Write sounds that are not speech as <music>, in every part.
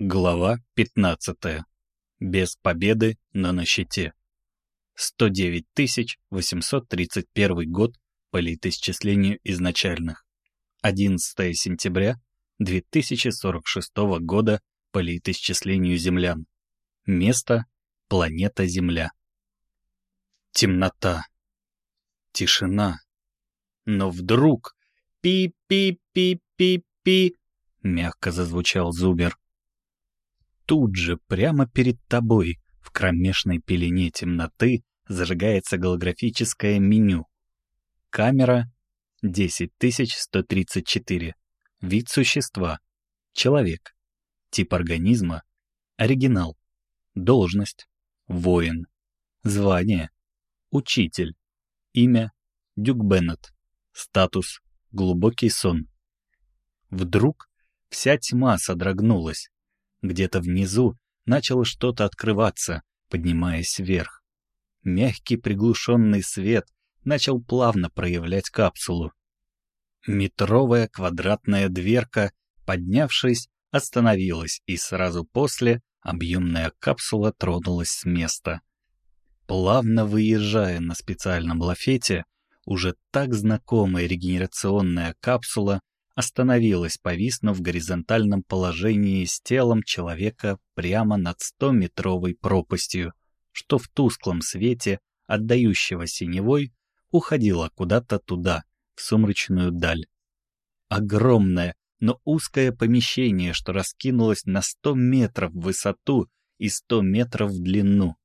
Глава 15. Без победы, но на щите. 109 831 год по летоисчислению изначальных. 11 сентября 2046 года по летоисчислению землян. Место — планета Земля. Темнота. Тишина. Но вдруг «пи-пи-пи-пи-пи» мягко зазвучал Зубер тут же, прямо перед тобой, в кромешной пелене темноты, зажигается голографическое меню. Камера 10134. Вид существа. Человек. Тип организма. Оригинал. Должность. Воин. Звание. Учитель. Имя. Дюк Беннет. Статус. Глубокий сон. Вдруг вся тьма содрогнулась, где-то внизу начало что-то открываться, поднимаясь вверх. Мягкий приглушенный свет начал плавно проявлять капсулу. Метровая квадратная дверка, поднявшись, остановилась, и сразу после объемная капсула тронулась с места. Плавно выезжая на специальном лафете, уже так знакомая регенерационная капсула остановилась, повиснув в горизонтальном положении с телом человека прямо над 100-метровой пропастью, что в тусклом свете, отдающего синевой, уходила куда-то туда, в сумрачную даль. Огромное, но узкое помещение, что раскинулось на 100 метров в высоту и 100 метров в длину.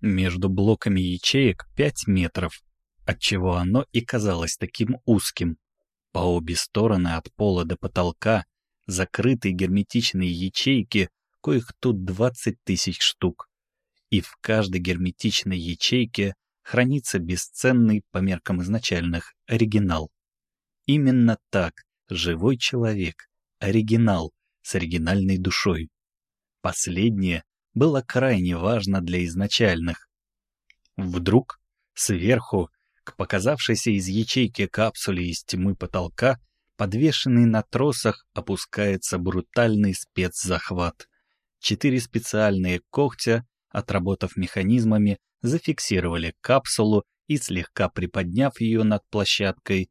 Между блоками ячеек 5 метров, отчего оно и казалось таким узким. По обе стороны от пола до потолка закрытые герметичные ячейки, коих тут 20 тысяч штук. И в каждой герметичной ячейке хранится бесценный по меркам изначальных оригинал. Именно так живой человек, оригинал с оригинальной душой. Последнее было крайне важно для изначальных. Вдруг сверху к показавшейся из ячейки капсуле из тьмы потолка, подвешенный на тросах, опускается брутальный спецзахват. Четыре специальные когтя, отработав механизмами, зафиксировали капсулу и, слегка приподняв ее над площадкой,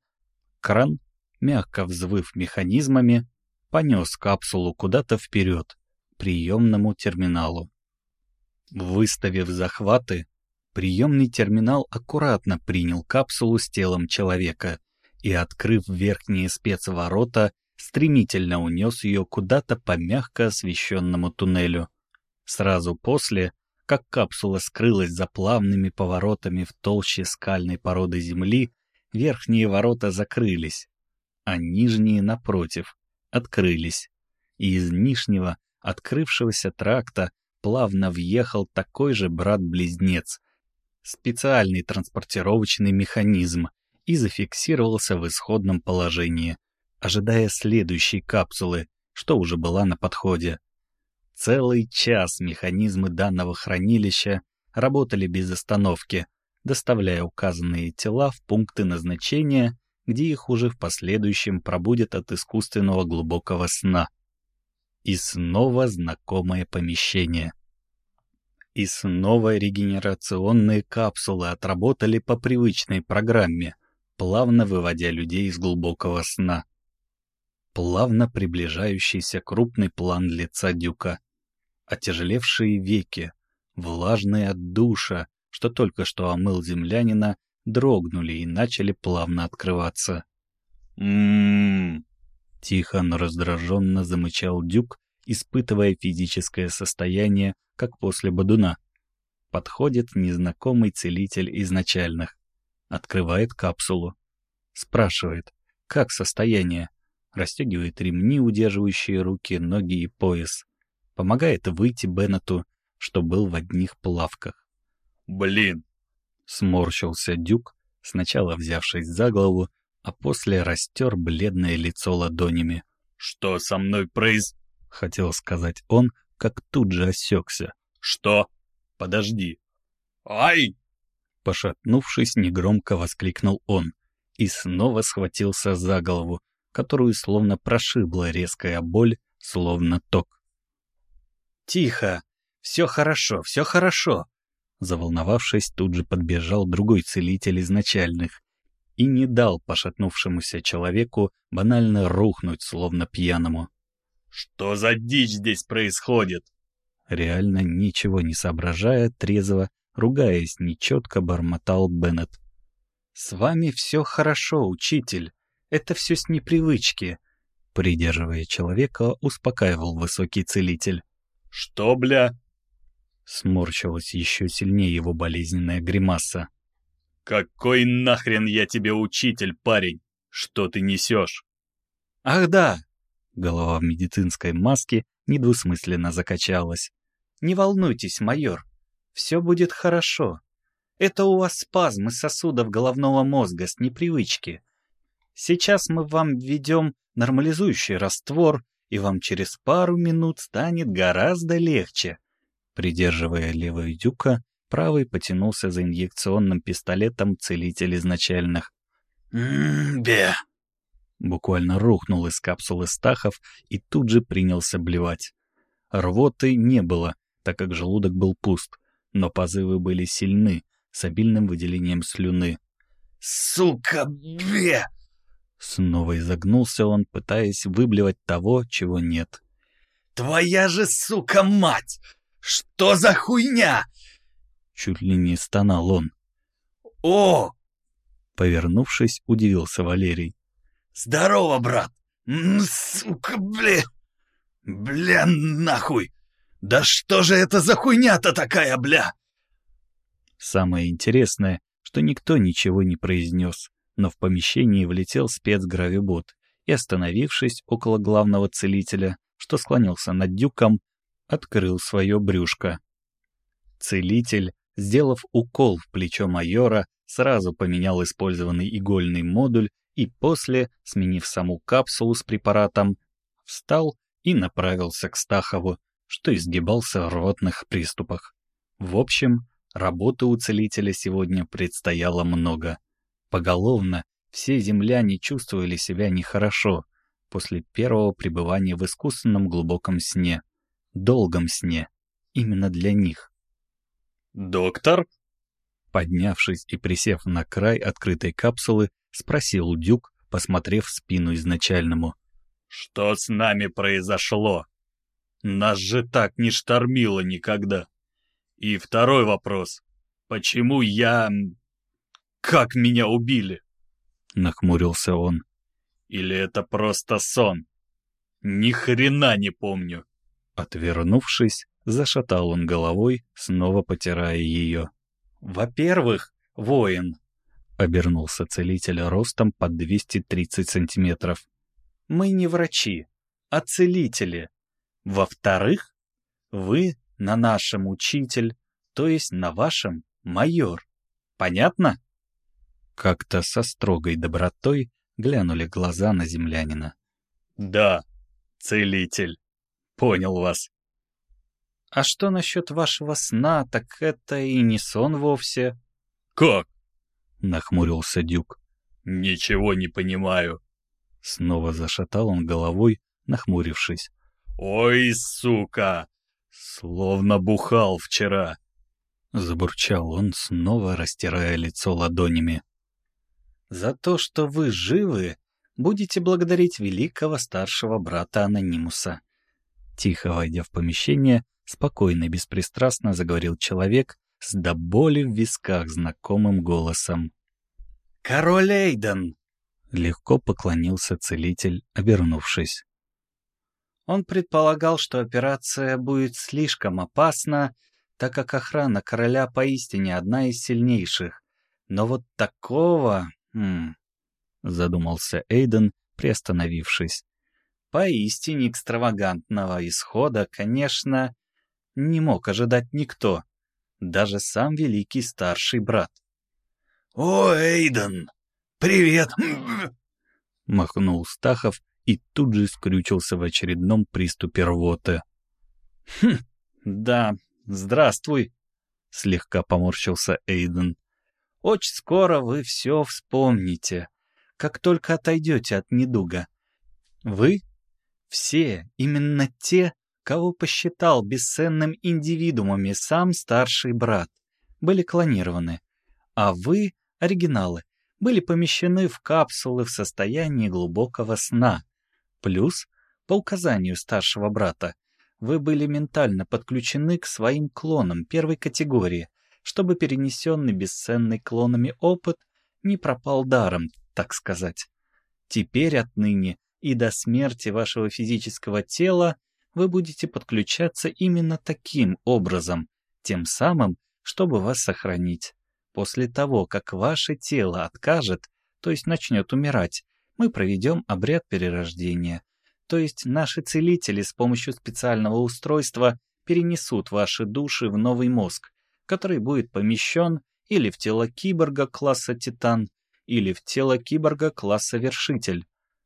кран, мягко взвыв механизмами, понес капсулу куда-то вперед, приемному терминалу. Выставив захваты, Приемный терминал аккуратно принял капсулу с телом человека и, открыв верхние спецворота, стремительно унес ее куда-то по мягко освещенному туннелю. Сразу после, как капсула скрылась за плавными поворотами в толще скальной породы земли, верхние ворота закрылись, а нижние, напротив, открылись. И из нижнего, открывшегося тракта, плавно въехал такой же брат-близнец, специальный транспортировочный механизм и зафиксировался в исходном положении, ожидая следующей капсулы, что уже была на подходе. Целый час механизмы данного хранилища работали без остановки, доставляя указанные тела в пункты назначения, где их уже в последующем пробудет от искусственного глубокого сна. И снова знакомое помещение. И снова регенерационные капсулы отработали по привычной программе, плавно выводя людей из глубокого сна. Плавно приближающийся крупный план лица Дюка. Отяжелевшие веки, влажные от душа, что только что омыл землянина, дрогнули и начали плавно открываться. «М-м-м!» Тихо, но раздраженно замычал Дюк, испытывая физическое состояние, как после Бадуна. Подходит незнакомый целитель изначальных. Открывает капсулу. Спрашивает, как состояние. Растегивает ремни, удерживающие руки, ноги и пояс. Помогает выйти Беннету, что был в одних плавках. «Блин!» — сморщился Дюк, сначала взявшись за голову, а после растер бледное лицо ладонями. «Что со мной произ...» — хотел сказать он, как тут же осекся. «Что? Подожди!» «Ай!» Пошатнувшись, негромко воскликнул он и снова схватился за голову, которую словно прошибла резкая боль, словно ток. Тихо! Все хорошо, все хорошо!» Заволновавшись, тут же подбежал другой целитель изначальных и не дал пошатнувшемуся человеку банально рухнуть, словно пьяному. «Что за дичь здесь происходит?» Реально ничего не соображая, трезво, ругаясь, нечетко бормотал Беннет. «С вами все хорошо, учитель. Это все с непривычки», — придерживая человека, успокаивал высокий целитель. «Что, бля?» Сморщилась еще сильнее его болезненная гримаса. «Какой нахрен я тебе учитель, парень? Что ты несешь?» «Ах да!» Голова в медицинской маске недвусмысленно закачалась. «Не волнуйтесь, майор. Все будет хорошо. Это у вас спазмы сосудов головного мозга с непривычки. Сейчас мы вам введем нормализующий раствор, и вам через пару минут станет гораздо легче». Придерживая левую дюка, правый потянулся за инъекционным пистолетом целитель изначальных. «М-бе!» Буквально рухнул из капсулы Стахов и тут же принялся блевать. Рвоты не было, так как желудок был пуст, но позывы были сильны, с обильным выделением слюны. «Сука, бе!» Снова изогнулся он, пытаясь выблевать того, чего нет. «Твоя же, сука, мать! Что за хуйня?» Чуть ли не стонал он. «О!» Повернувшись, удивился Валерий. «Здорово, брат! Сука, бля! Бля, нахуй! Да что же это за хуйня-то такая, бля?» Самое интересное, что никто ничего не произнес, но в помещении влетел спецгравибот и, остановившись около главного целителя, что склонился над дюком, открыл свое брюшко. Целитель, сделав укол в плечо майора, сразу поменял использованный игольный модуль и после, сменив саму капсулу с препаратом, встал и направился к Стахову, что изгибался в рвотных приступах. В общем, работы у целителя сегодня предстояло много. Поголовно все земляне чувствовали себя нехорошо после первого пребывания в искусственном глубоком сне, долгом сне, именно для них. «Доктор?» Поднявшись и присев на край открытой капсулы, спросил Дюк, посмотрев в спину изначальному. «Что с нами произошло? Нас же так не штормило никогда. И второй вопрос. Почему я... Как меня убили?» Нахмурился он. «Или это просто сон? Ни хрена не помню». Отвернувшись, Зашатал он головой, снова потирая ее. «Во-первых, воин!» — обернулся целитель ростом под 230 сантиметров. «Мы не врачи, а целители. Во-вторых, вы на нашем учитель, то есть на вашем майор. Понятно?» Как-то со строгой добротой глянули глаза на землянина. «Да, целитель. Понял вас. А что насчет вашего сна, так это и не сон вовсе. Как? Нахмурился Дюк. Ничего не понимаю. Снова зашатал он головой, нахмурившись. Ой, сука! Словно бухал вчера. Забурчал он, снова растирая лицо ладонями. «За то, что вы живы, будете благодарить великого старшего брата Анонимуса». Тихо войдя в помещение, спокойно и беспристрастно заговорил человек с до боли в висках знакомым голосом. «Король Эйден!» — легко поклонился целитель, обернувшись. Он предполагал, что операция будет слишком опасна, так как охрана короля поистине одна из сильнейших. Но вот такого... Хм, задумался Эйден, приостановившись. Поистине экстравагантного исхода, конечно, не мог ожидать никто, даже сам великий старший брат. «О, Эйден! Привет!» Махнул Стахов и тут же скрючился в очередном приступе рвоты. «Хм, да, здравствуй!» — слегка поморщился Эйден. «Очень скоро вы все вспомните, как только отойдете от недуга. Вы — все именно те, кого посчитал бесценным индивидуумами сам старший брат, были клонированы, а вы, оригиналы, были помещены в капсулы в состоянии глубокого сна. Плюс, по указанию старшего брата, вы были ментально подключены к своим клонам первой категории, чтобы перенесенный бесценный клонами опыт не пропал даром, так сказать. Теперь отныне и до смерти вашего физического тела вы будете подключаться именно таким образом, тем самым, чтобы вас сохранить. После того, как ваше тело откажет, то есть начнет умирать, мы проведем обряд перерождения. То есть наши целители с помощью специального устройства перенесут ваши души в новый мозг, который будет помещен или в тело киборга класса Титан, или в тело киборга класса Вершитель.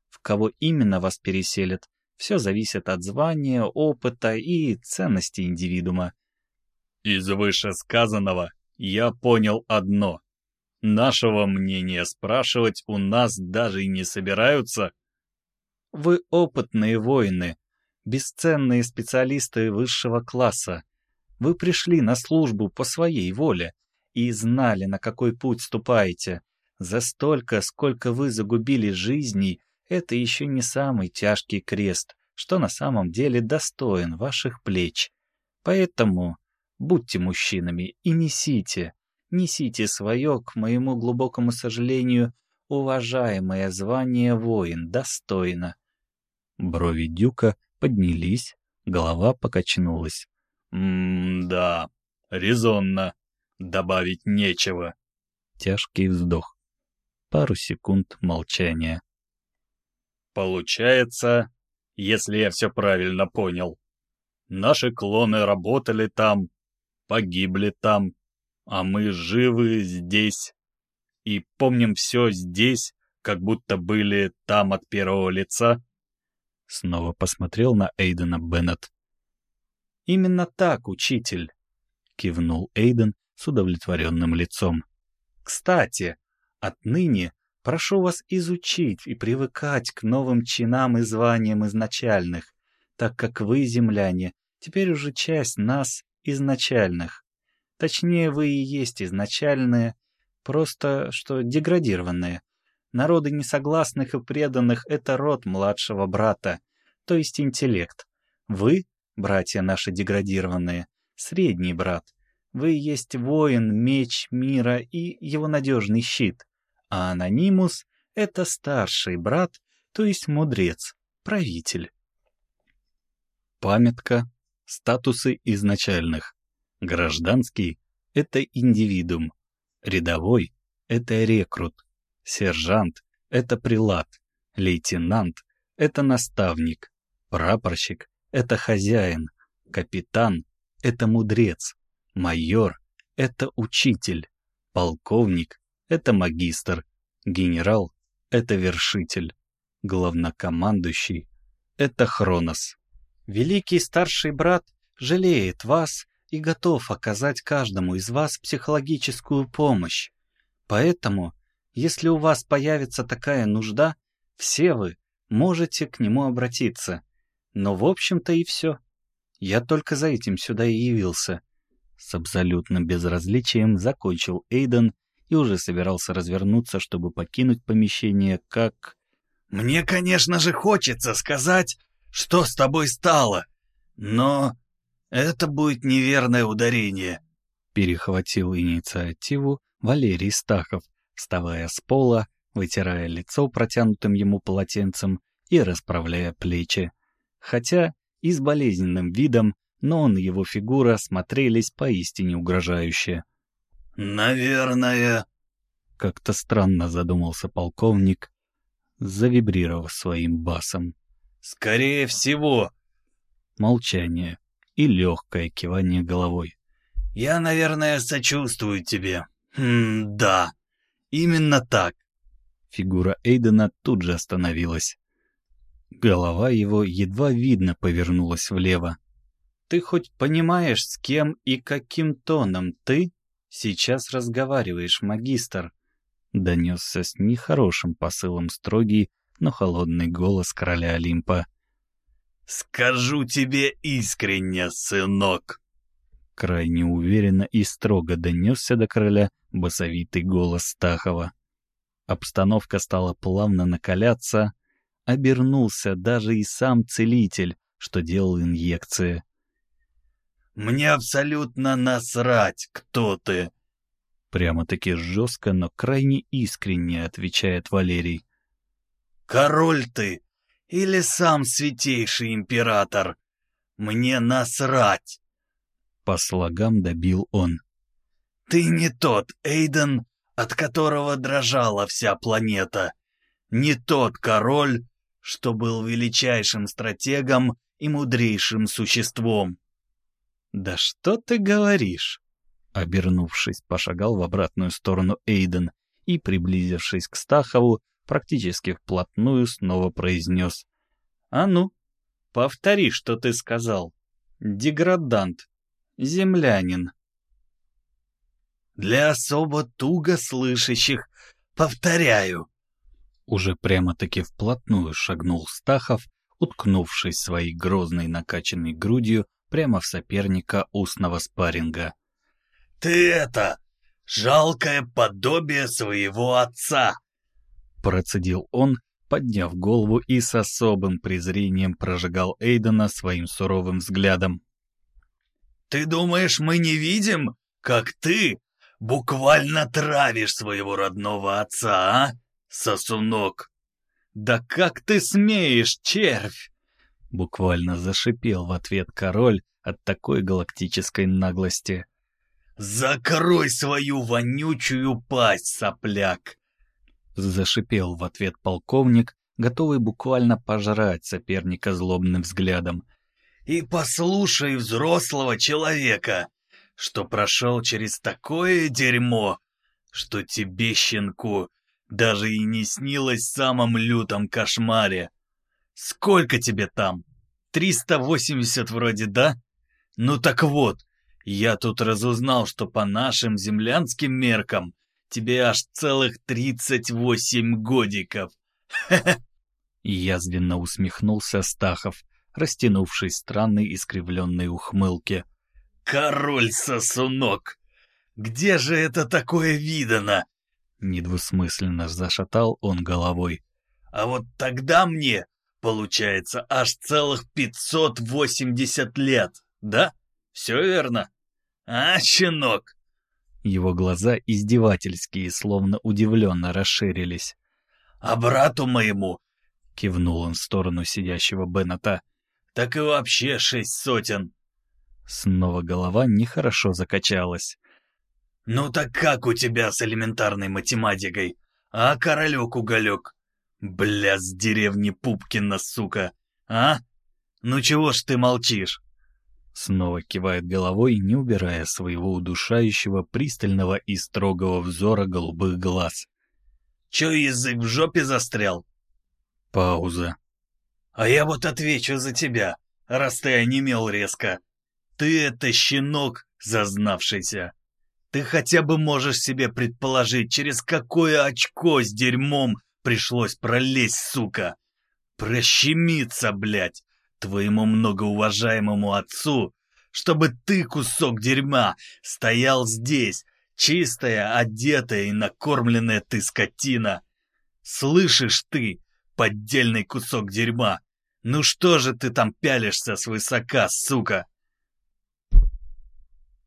В кого именно вас переселят, все зависит от звания, опыта и ценности индивидуума. Из вышесказанного я понял одно. Нашего мнения спрашивать у нас даже и не собираются. Вы опытные воины, бесценные специалисты высшего класса. Вы пришли на службу по своей воле и знали, на какой путь ступаете. За столько, сколько вы загубили жизней, это еще не самый тяжкий крест, что на самом деле достоин ваших плеч. Поэтому будьте мужчинами и несите, несите свое, к моему глубокому сожалению, уважаемое звание воин достойно. Брови Дюка поднялись, голова покачнулась. «М-да, резонно. Добавить нечего». Тяжкий вздох. Пару секунд молчания. «Получается, если я все правильно понял, наши клоны работали там, погибли там, а мы живы здесь и помним все здесь, как будто были там от первого лица?» Снова посмотрел на Эйдена Беннет. «Именно так, учитель», — кивнул Эйден с удовлетворенным лицом. «Кстати, отныне прошу вас изучить и привыкать к новым чинам и званиям изначальных, так как вы, земляне, теперь уже часть нас, изначальных. Точнее, вы и есть изначальные, просто что деградированные. Народы несогласных и преданных — это род младшего брата, то есть интеллект. Вы братья наши деградированные, средний брат. Вы есть воин, меч мира и его надежный щит. А анонимус — это старший брат, то есть мудрец, правитель. Памятка. Статусы изначальных. Гражданский — это индивидуум. Рядовой — это рекрут. Сержант — это прилад. Лейтенант — это наставник. Прапорщик это хозяин, капитан — это мудрец, майор — это учитель, полковник — это магистр, генерал — это вершитель, главнокомандующий — это Хронос. Великий старший брат жалеет вас и готов оказать каждому из вас психологическую помощь. Поэтому, если у вас появится такая нужда, все вы можете к нему обратиться — но в общем-то и все. Я только за этим сюда и явился. С абсолютным безразличием закончил Эйден и уже собирался развернуться, чтобы покинуть помещение, как... «Мне, конечно же, хочется сказать, что с тобой стало, но это будет неверное ударение», — перехватил инициативу Валерий Стахов, вставая с пола, вытирая лицо протянутым ему полотенцем и расправляя плечи хотя и с болезненным видом, но он и его фигура смотрелись поистине угрожающе. «Наверное...» — как-то странно задумался полковник, завибрировав своим басом. «Скорее всего...» Молчание и легкое кивание головой. «Я, наверное, сочувствую тебе. Хм, да, именно так». Фигура Эйдена тут же остановилась. Голова его едва видно повернулась влево. «Ты хоть понимаешь, с кем и каким тоном ты сейчас разговариваешь, магистр?» Донесся с нехорошим посылом строгий, но холодный голос короля Олимпа. Скажу тебе искренне, сынок. Крайне уверенно и строго донесся до короля басовитый голос Стахова. Обстановка стала плавно накаляться, обернулся даже и сам целитель, что делал инъекции. «Мне абсолютно насрать, кто ты!» Прямо-таки жестко, но крайне искренне отвечает Валерий. «Король ты или сам святейший император? Мне насрать!» По слогам добил он. «Ты не тот Эйден, от которого дрожала вся планета. Не тот король, что был величайшим стратегом и мудрейшим существом. «Да что ты говоришь?» Обернувшись, пошагал в обратную сторону Эйден и, приблизившись к Стахову, практически вплотную снова произнес. «А ну, повтори, что ты сказал. Деградант. Землянин». «Для особо туго слышащих повторяю». Уже прямо-таки вплотную шагнул Стахов, уткнувшись своей грозной накачанной грудью прямо в соперника устного спарринга. «Ты это, жалкое подобие своего отца!» Процедил он, подняв голову и с особым презрением прожигал Эйдена своим суровым взглядом. «Ты думаешь, мы не видим, как ты буквально травишь своего родного отца, а, сосунок?» «Да как ты смеешь, червь!» Буквально зашипел в ответ король от такой галактической наглости. «Закрой свою вонючую пасть, сопляк!» Зашипел в ответ полковник, готовый буквально пожрать соперника злобным взглядом. «И послушай взрослого человека, что прошел через такое дерьмо, что тебе, щенку, даже и не снилось в самом лютом кошмаре. Сколько тебе там? 380 вроде, да? Ну так вот, я тут разузнал, что по нашим землянским меркам тебе аж целых 38 годиков. Язвенно усмехнулся Стахов, растянувшись странной искривленной ухмылке. «Король-сосунок! Где же это такое видано?» Недвусмысленно зашатал он головой. «А вот тогда мне, получается, аж целых 580 лет, да?» Все верно? А, щенок?» Его глаза издевательские, словно удивленно расширились. «А брату моему?» — кивнул он в сторону сидящего Беннета. «Так и вообще шесть сотен». Снова голова нехорошо закачалась. «Ну так как у тебя с элементарной математикой? А, королек-уголек? Бля, с деревни Пупкина, сука! А? Ну чего ж ты молчишь?» Снова кивает головой, не убирая своего удушающего, пристального и строгого взора голубых глаз. «Чё язык в жопе застрял?» Пауза. «А я вот отвечу за тебя, раз ты онемел резко. Ты это щенок, зазнавшийся. Ты хотя бы можешь себе предположить, через какое очко с дерьмом пришлось пролезть, сука. Прощемиться, блядь твоему многоуважаемому отцу, чтобы ты, кусок дерьма, стоял здесь, чистая, одетая и накормленная ты скотина. Слышишь ты, поддельный кусок дерьма? Ну что же ты там пялишься свысока, сука?»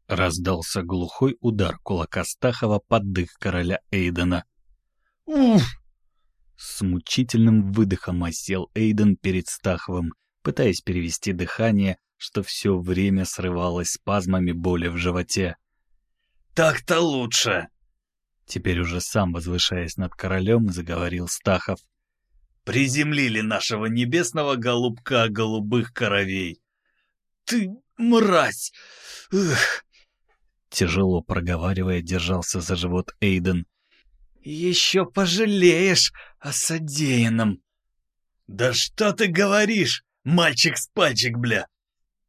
Раздался глухой удар кулака Стахова под дых короля Эйдена. «Уф!» С мучительным выдохом осел Эйден перед Стаховым, пытаясь перевести дыхание, что все время срывалось спазмами боли в животе. «Так-то лучше!» Теперь уже сам возвышаясь над королем, заговорил Стахов. «Приземлили нашего небесного голубка голубых коровей! Ты мразь! Эх!» Тяжело проговаривая, держался за живот Эйден. «Еще пожалеешь о содеянном!» «Да что ты говоришь? Мальчик с пальчик, бля!»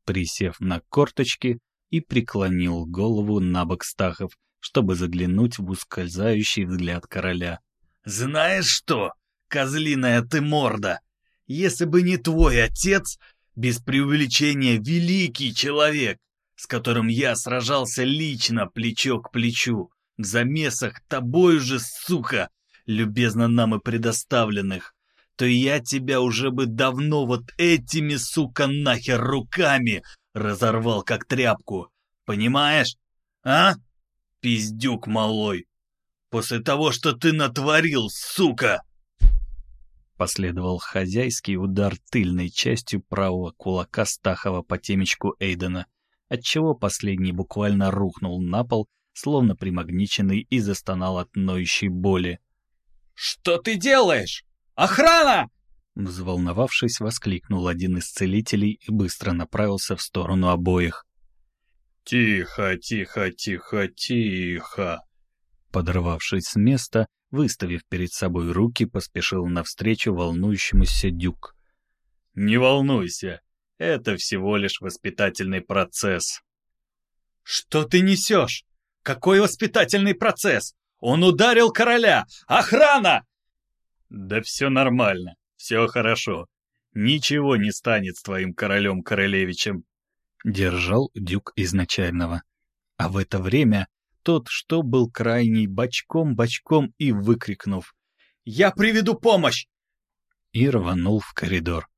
Присев на корточки и преклонил голову на бок Стахов, чтобы заглянуть в ускользающий взгляд короля. «Знаешь что, козлиная ты морда, если бы не твой отец, без преувеличения великий человек, с которым я сражался лично плечо к плечу, в замесах тобой же, сука, любезно нам и предоставленных, то я тебя уже бы давно вот этими, сука, нахер руками разорвал как тряпку. Понимаешь? А? Пиздюк малой. После того, что ты натворил, сука!» Последовал хозяйский удар тыльной частью правого кулака Стахова по темечку Эйдена, отчего последний буквально рухнул на пол, словно примагниченный и застонал от ноющей боли. «Что ты делаешь? Охрана!» Взволновавшись, воскликнул один из целителей и быстро направился в сторону обоих. «Тихо, тихо, тихо, тихо!» Подрывавшись с места, выставив перед собой руки, поспешил навстречу волнующемуся Дюк. «Не волнуйся, это всего лишь воспитательный процесс». «Что ты несешь? Какой воспитательный процесс? Он ударил короля! Охрана!» «Да все нормально, все хорошо. Ничего не станет с твоим королем-королевичем», — держал Дюк изначального. А в это время тот, что был крайний, бочком-бочком и выкрикнув «Я приведу помощь!» и рванул в коридор.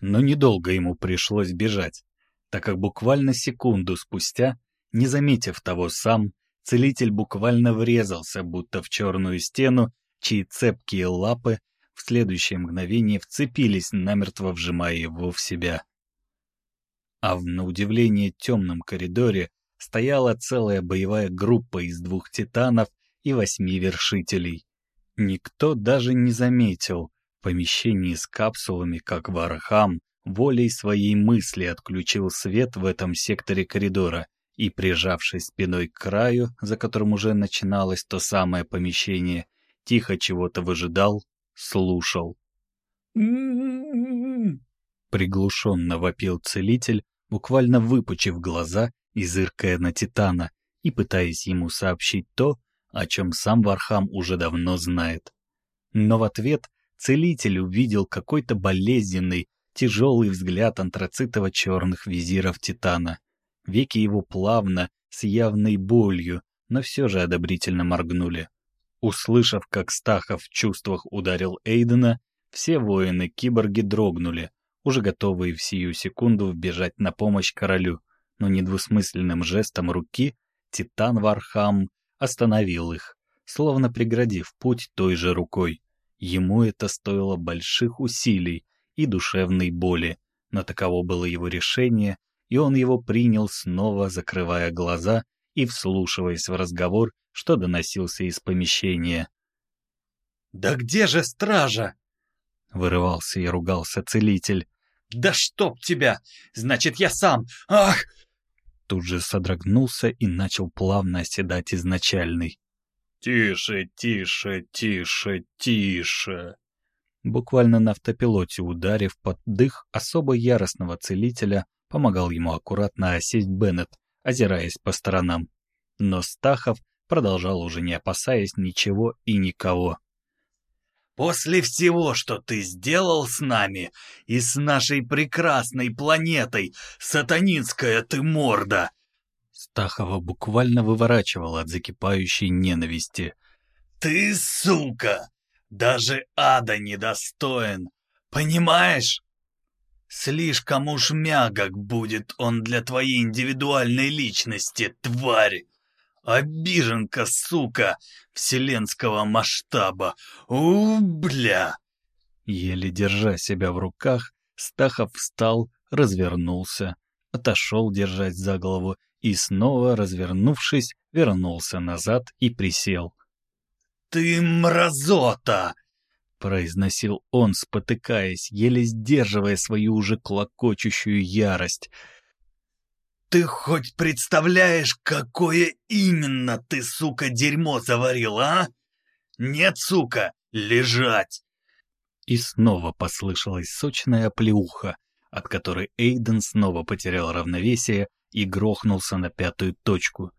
Но недолго ему пришлось бежать, так как буквально секунду спустя, не заметив того сам, целитель буквально врезался, будто в черную стену, чьи цепкие лапы в следующее мгновение вцепились, намертво вжимая его в себя. А в, на удивление, темном коридоре стояла целая боевая группа из двух титанов и восьми вершителей. Никто даже не заметил в помещении с капсулами, как Вархам волей своей мысли отключил свет в этом секторе коридора и, прижавшись спиной к краю, за которым уже начиналось то самое помещение, тихо чего-то выжидал, слушал. Приглушенно вопил целитель, буквально выпучив глаза и зыркая на Титана, и пытаясь ему сообщить то, о чем сам Вархам уже давно знает. Но в ответ целитель увидел какой-то болезненный, тяжелый взгляд антрацитово-черных визиров Титана. Веки его плавно, с явной болью, но все же одобрительно моргнули. Услышав, как Стахов в чувствах ударил Эйдена, все воины-киборги дрогнули, уже готовые в сию секунду вбежать на помощь королю — но недвусмысленным жестом руки Титан Вархам остановил их, словно преградив путь той же рукой. Ему это стоило больших усилий и душевной боли, но таково было его решение, и он его принял снова, закрывая глаза и вслушиваясь в разговор, что доносился из помещения. «Да где же стража?» — вырывался и ругался целитель. «Да чтоб тебя! Значит, я сам! Ах!» тут же содрогнулся и начал плавно оседать изначальный. «Тише, тише, тише, тише!» Буквально на автопилоте ударив под дых особо яростного целителя, помогал ему аккуратно осесть Беннет, озираясь по сторонам. Но Стахов продолжал уже не опасаясь ничего и никого. «После всего, что ты сделал с нами и с нашей прекрасной планетой, сатанинская ты морда!» Стахова буквально выворачивал от закипающей ненависти. «Ты, сука, даже ада недостоин, понимаешь? Слишком уж мягок будет он для твоей индивидуальной личности, тварь!» Обиженка, сука, вселенского масштаба. У, бля!» Еле держа себя в руках, Стахов встал, развернулся, отошел держать за голову и снова, развернувшись, вернулся назад и присел. «Ты мразота!» — произносил он, спотыкаясь, еле сдерживая свою уже клокочущую ярость — ты хоть представляешь, какое именно ты, сука, дерьмо заварил, а? Нет, сука, лежать!» И снова послышалась сочная плеуха, от которой Эйден снова потерял равновесие и грохнулся на пятую точку.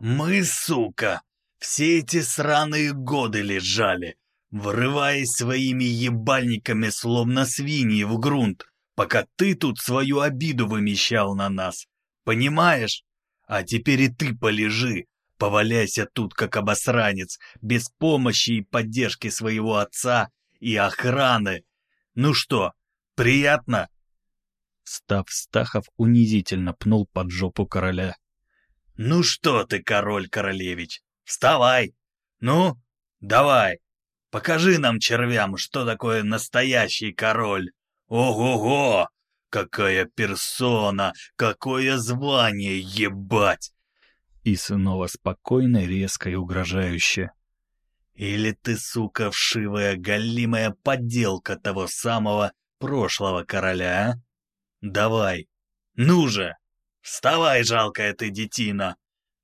«Мы, сука, все эти сраные годы лежали, врываясь своими ебальниками, словно свиньи в грунт, пока ты тут свою обиду вымещал на нас. Понимаешь? А теперь и ты полежи, поваляйся тут, как обосранец, без помощи и поддержки своего отца и охраны. Ну что, приятно?» Став Стахов унизительно пнул под жопу короля. «Ну что ты, король-королевич, вставай! Ну, давай, покажи нам, червям, что такое настоящий король! Ого-го! Какая персона, какое звание, ебать!» И снова спокойно, резко и угрожающе. «Или ты, сука, вшивая, голимая подделка того самого прошлого короля, а? Давай, ну же!» Вставай, жалкая ты детина!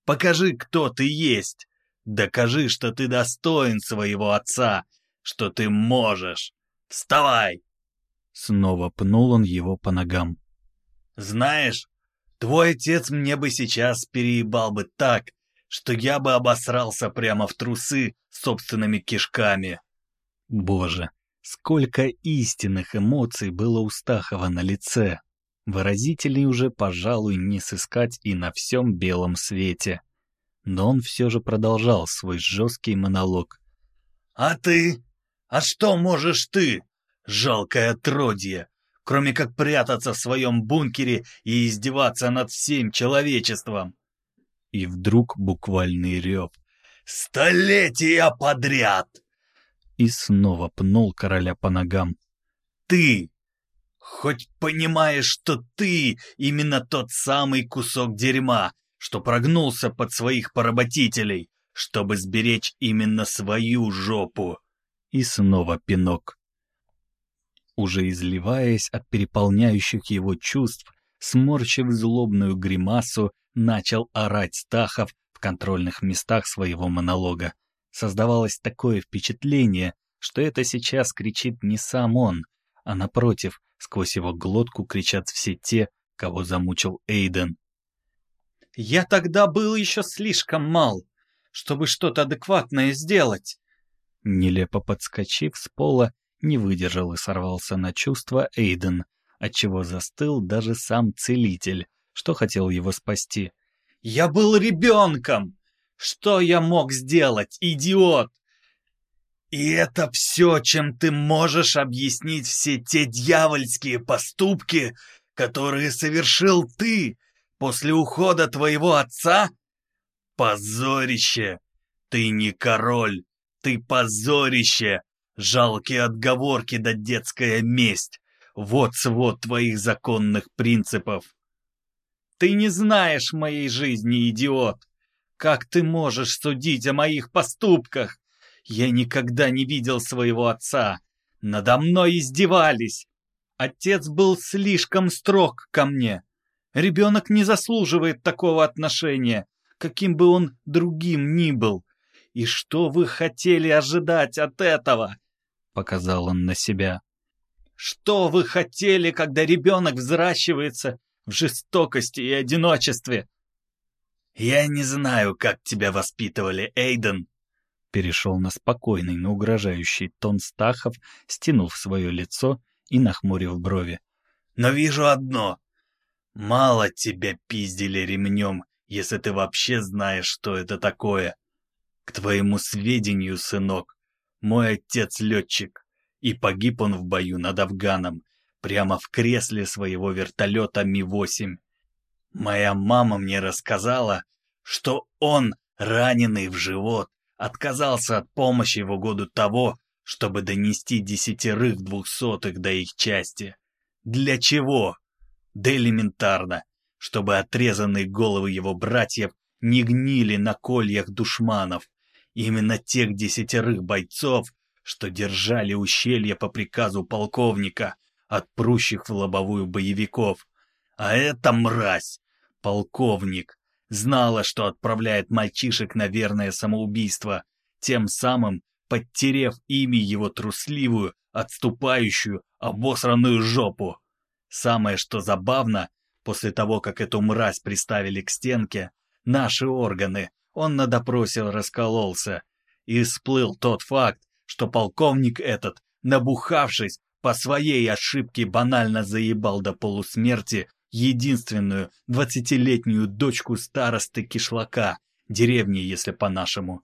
Покажи, кто ты есть! Докажи, что ты достоин своего отца, что ты можешь! Вставай!» Снова пнул он его по ногам. «Знаешь, твой отец мне бы сейчас переебал бы так, что я бы обосрался прямо в трусы собственными кишками». Боже, сколько истинных эмоций было у Стахова на лице. Выразителей уже, пожалуй, не сыскать и на всем белом свете. Но он все же продолжал свой жесткий монолог. «А ты? А что можешь ты, жалкое отродье, кроме как прятаться в своем бункере и издеваться над всем человечеством?» И вдруг буквальный рев. «Столетия подряд!» И снова пнул короля по ногам. «Ты, Хоть понимаешь, что ты именно тот самый кусок дерьма, что прогнулся под своих поработителей, чтобы сберечь именно свою жопу. И снова пинок. Уже изливаясь от переполняющих его чувств, сморщив злобную гримасу, начал орать Стахов в контрольных местах своего монолога. Создавалось такое впечатление, что это сейчас кричит не сам он, а напротив, Сквозь его глотку кричат все те, кого замучил Эйден. «Я тогда был еще слишком мал, чтобы что-то адекватное сделать!» Нелепо подскочив с пола, не выдержал и сорвался на чувство Эйден, отчего застыл даже сам целитель, что хотел его спасти. «Я был ребенком! Что я мог сделать, идиот? И это все, чем ты можешь объяснить все те дьявольские поступки, которые совершил ты после ухода твоего отца? Позорище! Ты не король, ты позорище! Жалкие отговорки да детская месть. Вот свод твоих законных принципов. Ты не знаешь моей жизни, идиот. Как ты можешь судить о моих поступках? Я никогда не видел своего отца. Надо мной издевались. Отец был слишком строг ко мне. Ребенок не заслуживает такого отношения, каким бы он другим ни был. И что вы хотели ожидать от этого? Показал он на себя. Что вы хотели, когда ребенок взращивается в жестокости и одиночестве? Я не знаю, как тебя воспитывали, Эйден, перешел на спокойный, но угрожающий тон Стахов, стянув свое лицо и нахмурив брови. «Но вижу одно. Мало тебя пиздили ремнем, если ты вообще знаешь, что это такое. К твоему сведению, сынок, мой отец летчик, и погиб он в бою над Афганом, прямо в кресле своего вертолета Ми-8. Моя мама мне рассказала, что он, раненый в живот, отказался от помощи в угоду того, чтобы донести десятерых двухсотых до их части. Для чего? Да элементарно, чтобы отрезанные головы его братьев не гнили на кольях душманов, именно тех десятерых бойцов, что держали ущелье по приказу полковника от прущих в лобовую боевиков. А эта мразь, полковник, знала, что отправляет мальчишек на верное самоубийство, тем самым подтерев ими его трусливую, отступающую, обосранную жопу. Самое что забавно, после того, как эту мразь приставили к стенке, наши органы, он на допросе раскололся, и всплыл тот факт, что полковник этот, набухавшись, по своей ошибке банально заебал до полусмерти единственную двадцатилетнюю дочку старосты кишлака, деревни, если по-нашему.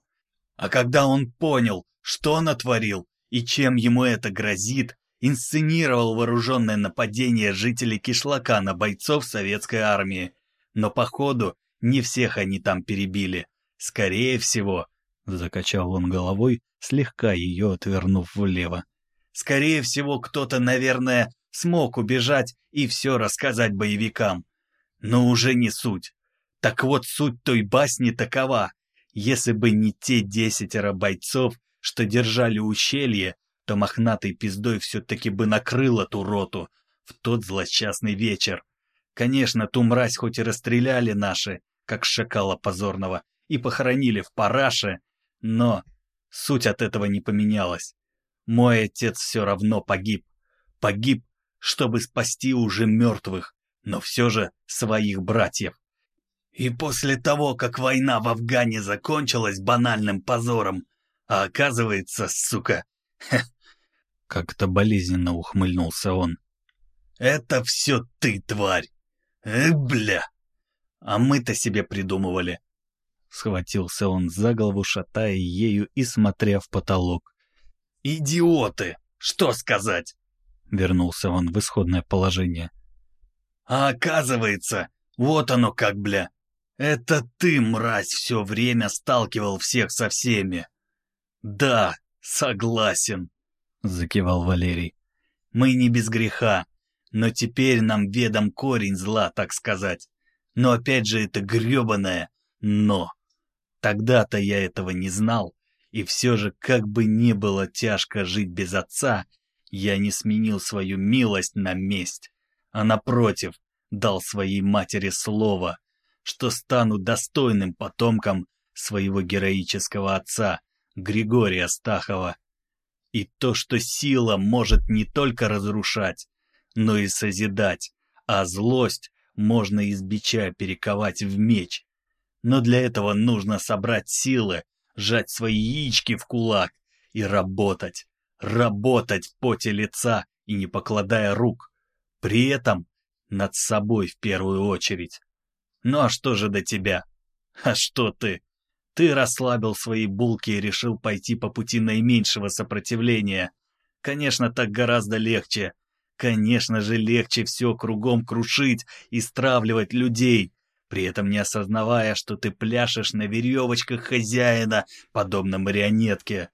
А когда он понял, что натворил и чем ему это грозит, инсценировал вооруженное нападение жителей кишлака на бойцов советской армии. Но, походу, не всех они там перебили. Скорее всего, закачал он головой, слегка ее отвернув влево. Скорее всего, кто-то, наверное, смог убежать и все рассказать боевикам. Но уже не суть. Так вот, суть той басни такова. Если бы не те десятеро бойцов, что держали ущелье, то мохнатой пиздой все-таки бы накрыл эту роту в тот злосчастный вечер. Конечно, ту мразь хоть и расстреляли наши, как шакала позорного, и похоронили в параше, но суть от этого не поменялась. Мой отец все равно погиб. Погиб, чтобы спасти уже мертвых, но все же своих братьев. И после того, как война в Афгане закончилась банальным позором, а оказывается, сука... <laughs> Как-то болезненно ухмыльнулся он. «Это все ты, тварь! Эх, бля! А мы-то себе придумывали!» Схватился он за голову, шатая ею и смотря в потолок. «Идиоты! Что сказать?» Вернулся он в исходное положение. «А оказывается, вот оно как, бля! Это ты, мразь, все время сталкивал всех со всеми!» «Да, согласен!» — закивал Валерий. «Мы не без греха, но теперь нам ведом корень зла, так сказать. Но опять же это гребаное «но». Тогда-то я этого не знал, и все же, как бы не было тяжко жить без отца, я не сменил свою милость на месть, а напротив, дал своей матери слово, что стану достойным потомком своего героического отца, Григория Стахова. И то, что сила может не только разрушать, но и созидать, а злость можно из бича перековать в меч. Но для этого нужно собрать силы, сжать свои яички в кулак и работать, работать в поте лица и не покладая рук. При этом над собой в первую очередь. Ну а что же до тебя? А что ты? Ты расслабил свои булки и решил пойти по пути наименьшего сопротивления. Конечно, так гораздо легче. Конечно же, легче все кругом крушить и стравливать людей, при этом не осознавая, что ты пляшешь на веревочках хозяина, подобно марионетке.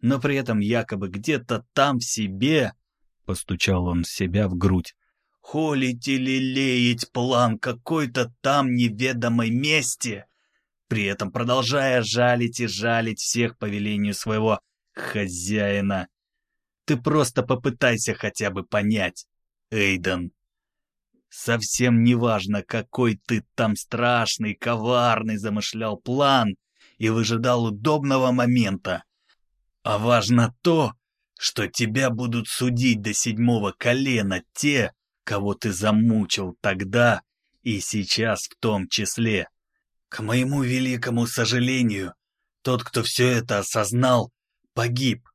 Но при этом якобы где-то там в себе, — постучал он себя в грудь, — холить или леять план какой-то там неведомой мести, при этом продолжая жалить и жалить всех по велению своего хозяина. Ты просто попытайся хотя бы понять, Эйден. Совсем не важно, какой ты там страшный, коварный замышлял план и выжидал удобного момента. А важно то, что тебя будут судить до седьмого колена те, кого ты замучил тогда и сейчас в том числе. К моему великому сожалению, тот, кто все это осознал, погиб,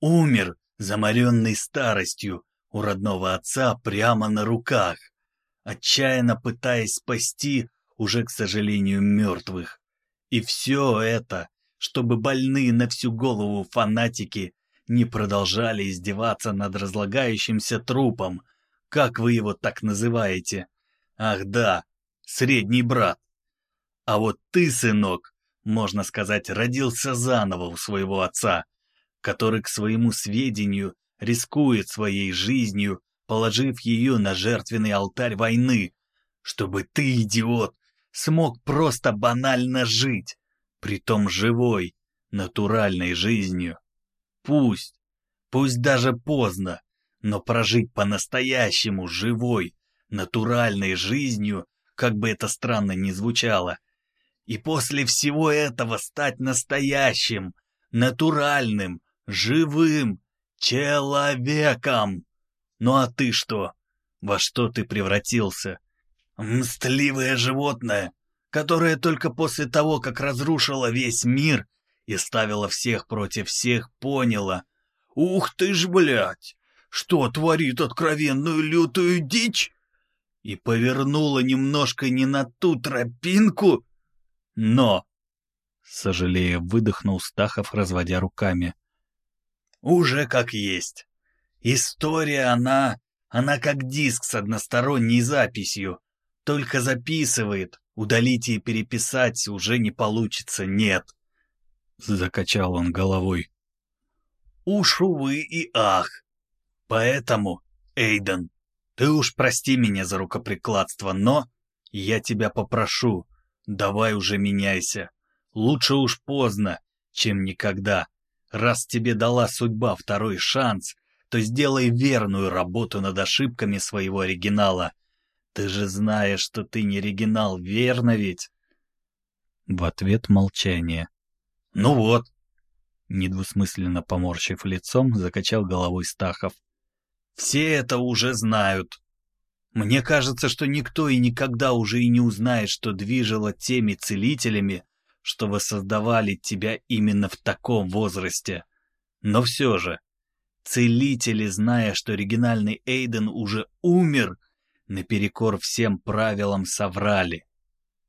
умер, заморенный старостью у родного отца прямо на руках, отчаянно пытаясь спасти уже, к сожалению, мертвых. И все это, чтобы больные на всю голову фанатики не продолжали издеваться над разлагающимся трупом, как вы его так называете. Ах да, средний брат. А вот ты, сынок, можно сказать, родился заново у своего отца, который, к своему сведению, рискует своей жизнью, положив ее на жертвенный алтарь войны, чтобы ты, идиот, смог просто банально жить, притом живой, натуральной жизнью. Пусть, пусть даже поздно, но прожить по-настоящему живой, натуральной жизнью, как бы это странно ни звучало, и после всего этого стать настоящим, натуральным, живым человеком. Ну а ты что? Во что ты превратился? Мстливое животное, которое только после того, как разрушило весь мир и ставило всех против всех, поняло. Ух ты ж, блядь! что творит откровенную лютую дичь и повернула немножко не на ту тропинку, но... Сожалея, выдохнул Стахов, разводя руками. Уже как есть. История, она... Она как диск с односторонней записью. Только записывает. Удалить и переписать уже не получится, нет. Закачал он головой. Уж увы и ах. Поэтому, Эйден, ты уж прости меня за рукоприкладство, но я тебя попрошу, давай уже меняйся. Лучше уж поздно, чем никогда. Раз тебе дала судьба второй шанс, то сделай верную работу над ошибками своего оригинала. Ты же знаешь, что ты не оригинал, верно ведь? В ответ молчание. Ну вот. Недвусмысленно поморщив лицом, закачал головой Стахов. Все это уже знают. Мне кажется, что никто и никогда уже и не узнает, что движило теми целителями, что воссоздавали тебя именно в таком возрасте. Но все же, целители, зная, что оригинальный Эйден уже умер, наперекор всем правилам соврали.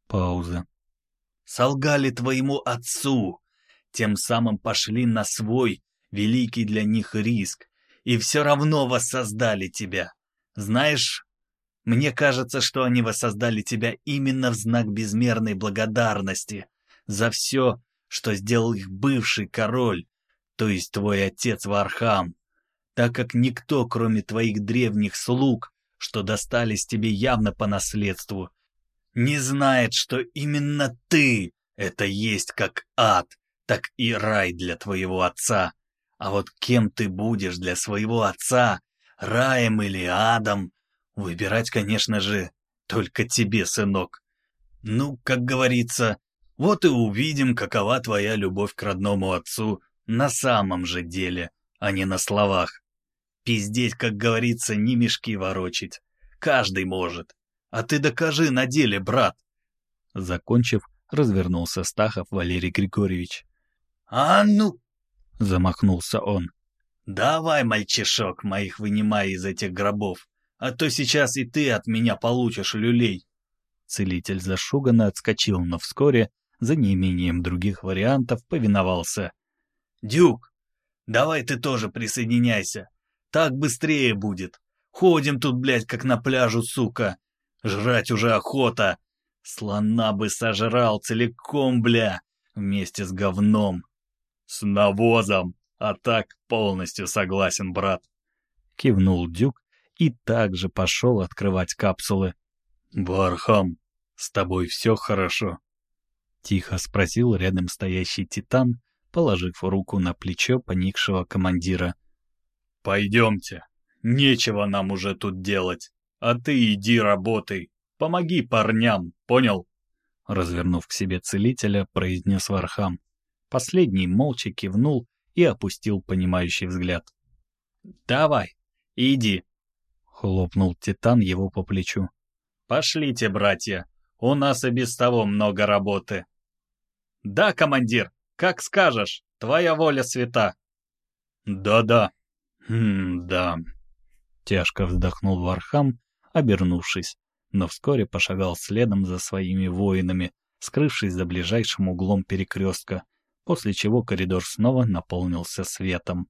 Пауза. Солгали твоему отцу, тем самым пошли на свой, великий для них риск, и все равно воссоздали тебя. Знаешь, мне кажется, что они воссоздали тебя именно в знак безмерной благодарности за все, что сделал их бывший король, то есть твой отец Вархам, так как никто, кроме твоих древних слуг, что достались тебе явно по наследству, не знает, что именно ты — это есть как ад, так и рай для твоего отца. А вот кем ты будешь для своего отца, раем или адом, выбирать, конечно же, только тебе, сынок. Ну, как говорится, вот и увидим, какова твоя любовь к родному отцу на самом же деле, а не на словах. Пиздеть, как говорится, не мешки ворочить. Каждый может. А ты докажи на деле, брат. Закончив, развернулся Стахов Валерий Григорьевич. «А ну!» — замахнулся он. «Давай, мальчишок, моих вынимай из этих гробов, а то сейчас и ты от меня получишь люлей». Целитель зашуганно отскочил, но вскоре, за неимением других вариантов, повиновался. «Дюк, давай ты тоже присоединяйся. Так быстрее будет. Ходим тут, блядь, как на пляжу, сука. Жрать уже охота. Слона бы сожрал целиком, бля, вместе с говном. С навозом. А так полностью согласен, брат. Кивнул Дюк и также пошел открывать капсулы. «Вархам, с тобой все хорошо?» Тихо спросил рядом стоящий Титан, положив руку на плечо поникшего командира. «Пойдемте. Нечего нам уже тут делать. А ты иди работай. Помоги парням, понял?» Развернув к себе целителя, произнес Вархам. Последний молча кивнул и опустил понимающий взгляд. «Давай, иди», — хлопнул Титан его по плечу. «Пошлите, братья, у нас и без того много работы». «Да, командир, как скажешь, твоя воля свята». «Да-да, хм, да», — тяжко вздохнул Вархам, обернувшись, но вскоре пошагал следом за своими воинами, скрывшись за ближайшим углом перекрестка, после чего коридор снова наполнился светом.